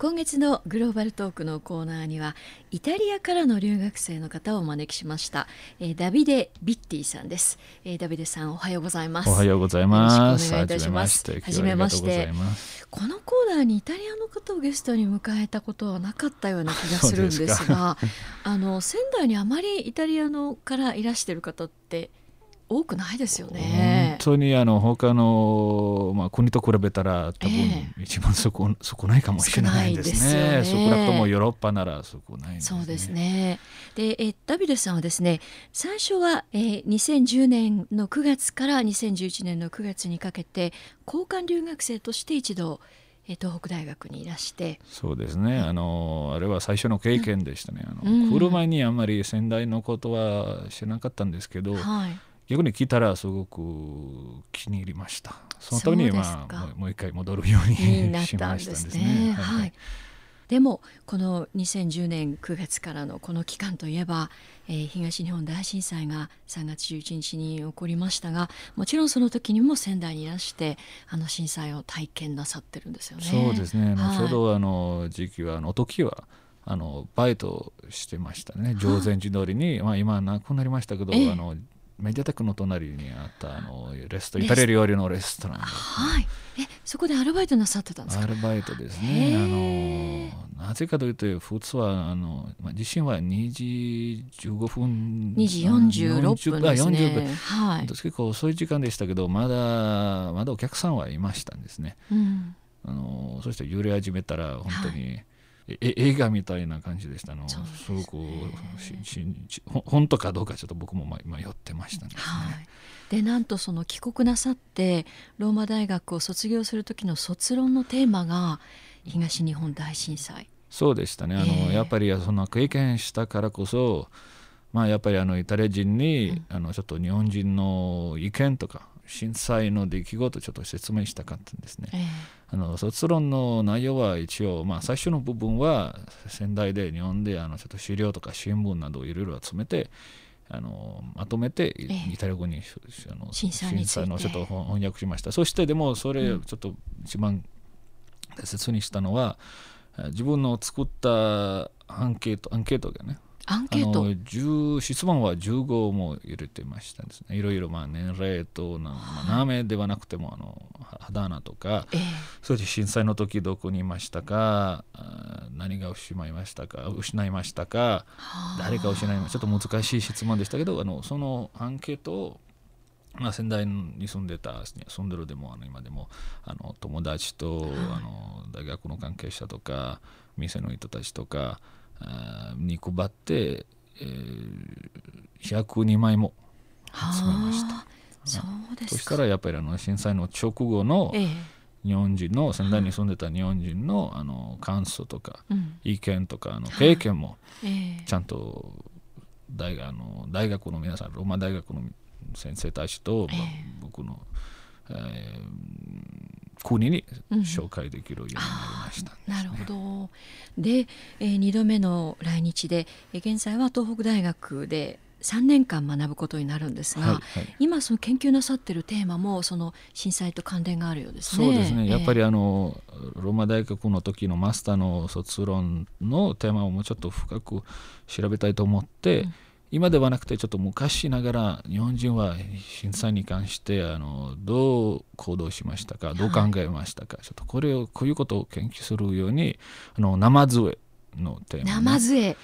今月のグローバルトークのコーナーにはイタリアからの留学生の方をお招きしました、えー、ダビデ・ビッティさんです、えー、ダビデさんおはようございます。おはようございます。お願いいたします。はじめまして。このコーナーにイタリアの方をゲストに迎えたことはなかったような気がするんですが あの仙台にあまりイタリアのからいらしてる方って多くないですよね。本当にあの他の、まあ、国と比べたら多分一番そこ、えー、少ないかもしれないですね。少なくともヨーロッパなら少ない、ね、そうですね。でえダビデさんはですね最初は、えー、2010年の9月から2011年の9月にかけて交換留学生として一度東北大学にいらして。そうですね、あのあれは最初の経験でしたね、あの、うん、来る前にあんまり仙台のことは知らなかったんですけど、はい、逆に聞いたらすごく気に入りました。その時にまあもう一回戻るようにしましたですね。はい、でもこの2010年9月からのこの期間といえば、えー、東日本大震災が3月11日に起こりましたがもちろんその時にも仙台にいらしてあの震災を体験なさってるんですよね。そうですね、はい、ちょうどあの時期はあの時はあのバイトしてましたね。常禅寺通りに、まあ、今なくなりましたけど、えー、あのメディアテックの隣にあったあのレストイタリア料理のレストラン。はい。えそこでアルバイトなさってたんですか？アルバイトですね。あのなぜかというと普通はあの、まあ、地震は2時15分2時46分ですね。40分、はい、結構遅い時間でしたけどまだまだお客さんはいましたんですね、うん、あのそして揺れ始めたら本当に、はいえ映画みたいな感じでしたの？すごく本当かどうかちょっと僕も迷ってましたね。はい、でなんとその帰国なさってローマ大学を卒業する時の卒論のテーマが東日本大震災。そうでしたね。あの、えー、やっぱりその経験したからこそまあやっぱりあのイタリア人に、うん、あのちょっと日本人の意見とか震災の出来事をちょっと説明したかったんですね。えー、あの卒論の内容は一応、まあ、最初の部分は仙台で日本であのちょっと資料とか新聞などをいろいろ集めてあのまとめてイタリア語に、あの震災のちょっと翻訳しました。そしてでもそれちょっと一番大切にしたのは、うん、自分の作ったアンケートアンケートがねアンケート。質問は15も入れてましたですね。いろいろまあ年齢とな、まあ、名前ではなくてもあの肌穴とか、えー、そして震災の時どこにいましたか何が失いましたか失いましたか誰か失いましたちょっと難しい質問でしたけどあのそのアンケートをまあ、仙台に住んでた住んでるでもあの今でもあの友達と、あの大学の関係者とか店の人たちとかに配って、えー、102枚も集めました。そうですそしたらやっぱりあの震災の直後の日本人の仙台に住んでた日本人のあの感想とか意見とかあの経験もちゃんと大あの大学の皆さんローマ大学の先生たちと、僕の、えー、国に紹介できるようになりました、ねうん、なるほど。で、えー、2度目の来日で、えー、現在は東北大学で3年間学ぶことになるんですが、はいはい、今その研究なさってるテーマもその震災と関連があるようですね。そうですね。やっぱりあの、えー、ローマ大学の時のマスターの卒論のテーマをもうちょっと深く調べたいと思って、うん今ではなくてちょっと昔ながら日本人は震災に関してあのどう行動しましたかどう考えましたか、はい、ちょっとこれをこういうことを研究するようにあの生杖のテーマ、ね、生杖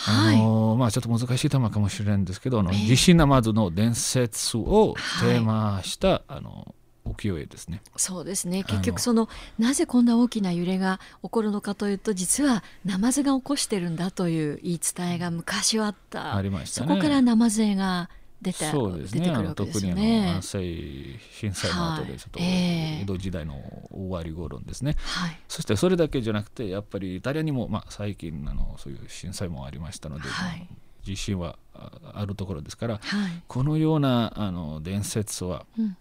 はい、あのまあ、ちょっと難しいテーマかもしれないんですけど、あの地震ナマズの伝説をテーマした、はい、あの浮世絵ですね。そうですね。結局そのなぜこんな大きな揺れが起こるのかというと実はナマズが起こしてるんだという言い伝えが昔はあった。ありました、ね、そこからナマズ絵が出たそうですね。出てくるわけですよね。特にあの震災の後でちょっと江戸時代の終わり頃ですね、はい、そしてそれだけじゃなくてやっぱりイタリアにも、まあ、最近あのそういう震災もありましたので、はい、地震はあるところですから、はい、このようなあの伝説は、うん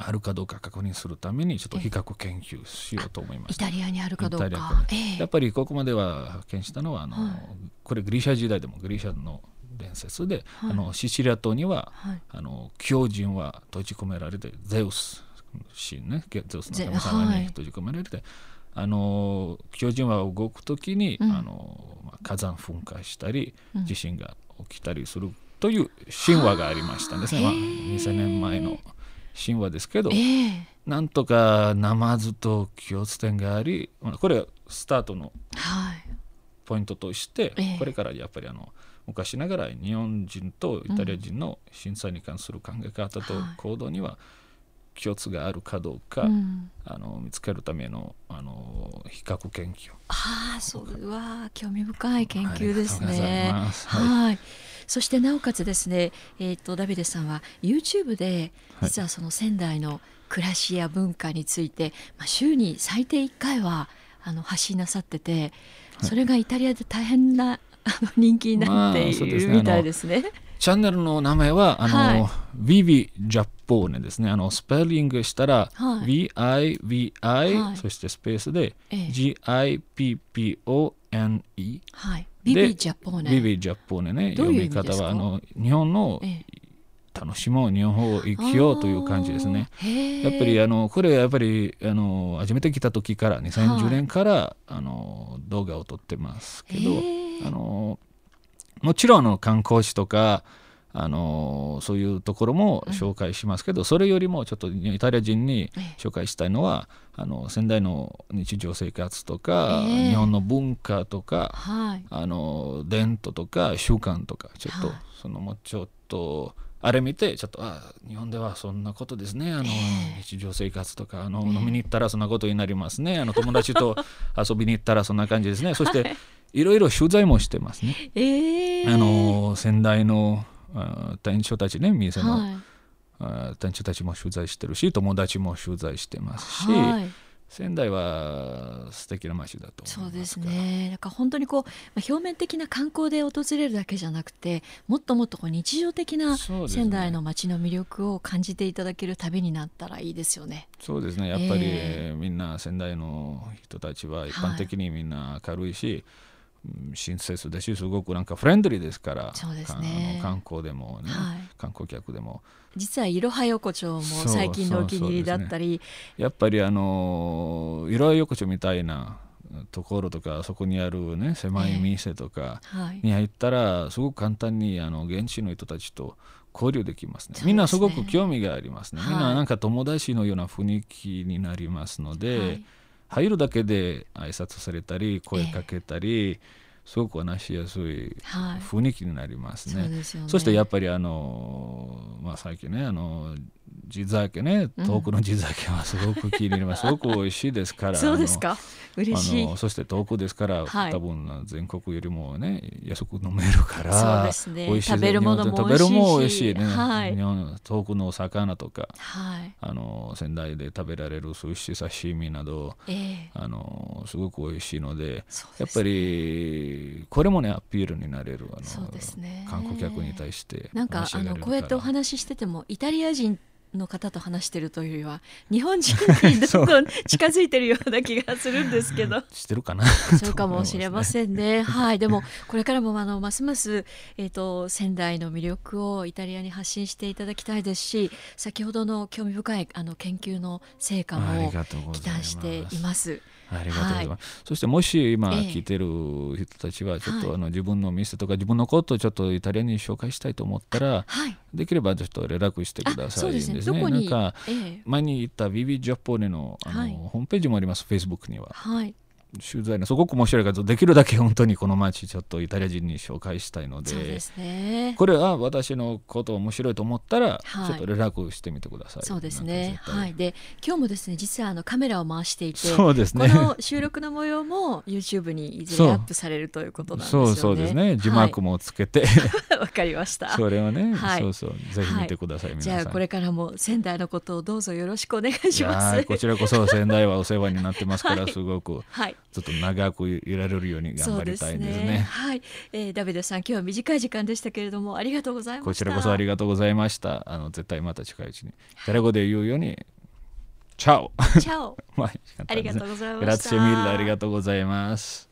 あるかどうか確認するためにちょっと比較研究しようと思います。イタリアにあるかどうか、ね、やっぱりここまでは発見したのはあの、はい、これグリシャ時代でもグリシャの伝説で、はい、あのシチリア島には、はい、あの狂人は閉じ込められてゼウス神ねゼウスの神様に閉じ込められて、あの巨人は動く時に、うん、あの火山噴火したり地震が起きたりするという神話がありましたんですね、まあ、2000年前の神話ですけど、えー、なんとかナマズと共通点がありこれはスタートのポイントとして、はい、これからやっぱりあの昔ながら日本人とイタリア人の震災に関する考え方と行動には共通があるかどうか、うん、あの見つけるためのあの比較研究。ああそうわ興味深い研究ですね。はい、そしてなおかつですね、えーと、ダビデさんは YouTube で実はその仙台の暮らしや文化について、はい、まあ、週に最低1回はあの発信なさっててそれがイタリアで大変なあの人気になっているみたいですね。まあチャンネルの名前は、あの、はい、ビビジャポーネですね。あの、スペリングしたら、はい、VIVI、はい、そしてスペースで、GIPPONE。はい。ビビジャポーネ。ビビジャポーネね。読み方は、あの、日本の、楽しもう日本語を生きようという感じですね。やっぱりあのこれやっぱりあの初めて来た時から2010年から、あの動画を撮ってますけどあのもちろんあの観光地とかあのそういうところも紹介しますけど、うん、それよりもちょっとイタリア人に紹介したいのは、あの仙台の日常生活とか、えー、日本の文化とか、はい、あの伝統とか習慣とかちょっと、はい、そのもうちょっとあれ見てちょっとあ日本ではそんなことですねあの、えー、日常生活とかあの、飲みに行ったらそんなことになりますねあの友達と 遊びに行ったらそんな感じですね。そして、い。ろいろ取材もしてますね。えー、あの先代の店長たちね店の、はい、店長たちも取材してるし友達も取材してますし。はい。仙台は素敵な街だとそうですね。だから本当にこう、まあ、表面的な観光で訪れるだけじゃなくてもっともっとこう日常的な仙台の街の魅力を感じていただける旅になったらいいですよね。そうですね。やっぱり、えー、みんな仙台の人たちは一般的にみんな軽いし、はい親切だしすごくなんかフレンドリーですからそうです、ね、観光でもね、はい、観光客でも。実はいろは横丁も最近のお気に入りだったり、ね、やっぱりあのいろは横丁みたいなところとかそこにあるね狭い店とかに入ったらすごく簡単にあの現地の人たちと交流できますね、みんなすごく興味がありますね、みんななんか友達のような雰囲気になりますので、はい入るだけで挨拶されたり声かけたり、えー、すごく話しやすい雰囲気になりますね。はい、そ、ね、そしてやっぱりあの、まあ、最近ねあの地酒ね遠くの地酒はすごく気に入ります、すごく美味しいですから そうですか？嬉しい。そして遠くですから、はい、多分全国よりもね安く飲めるからそうですね。美味しい食べるものも食べるも美味しいね、はい、日本遠くのお魚とか、はい、あの仙台で食べられる寿司刺身など、えー、あのすごく美味しいので、ね、やっぱりこれもねアピールになれるあのそうです、ね、観光客に対してなんかあのこうやってお話ししててもイタリア人の方と話してるというよりは日本人にどんどん近づいてるような気がするんですけどしてるかなそうかもしれませんねはいでもこれからもあのますます、えーと、仙台の魅力をイタリアに発信していただきたいですし先ほどの興味深いあの研究の成果も期待しています。ありがとうございます。はい、そしてもし今聞いてる人たちはちょっとあの自分の店とか自分のことをちょっとイタリアに紹介したいと思ったら、はい、できればちょっと連絡してくださいですね。すね。なんか、前に言ったビビジャポネのあの、はい、ホームページもあります、フェイスブックには。はい取材のすごく面白いからできるだけ本当にこの街ちょっとイタリア人に紹介したいので、ね、これは私のこと面白いと思ったら、ちょっと連絡してみてください。そうですね。はい。で今日もですね実はあのカメラを回していて、そうですね。この収録の模様も YouTube にいずれアップされるということなんですよね。そうそうですね。字幕もつけて、わ、かりました。それはね、はい、そうそうぜひ見てください。じゃあこれからも仙台のことをどうぞよろしくお願いします。こちらこそ仙台はお世話になってますから、すごく、はい、ちょっと長くくいられるように頑張りたいですね。すねはい、えー、ダビデさん今日は短い時間でしたけれどもありがとうございましこちらこそありがとうございました。あの絶対また近いうちに。タレ語で言うように。チャオ。チャオ。まあ、ありがとうございました。グラッツェミルありがとうございます。